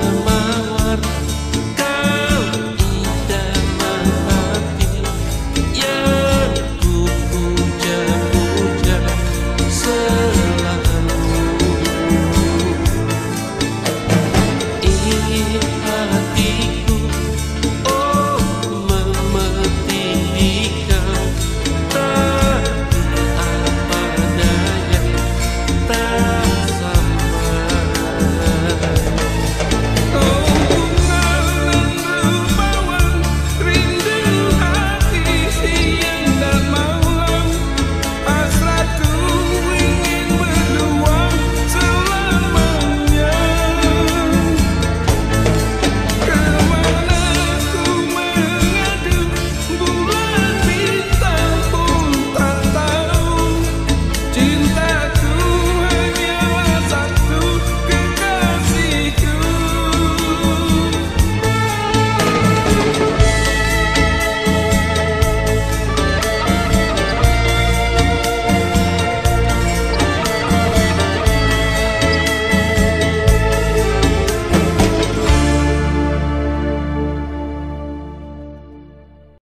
the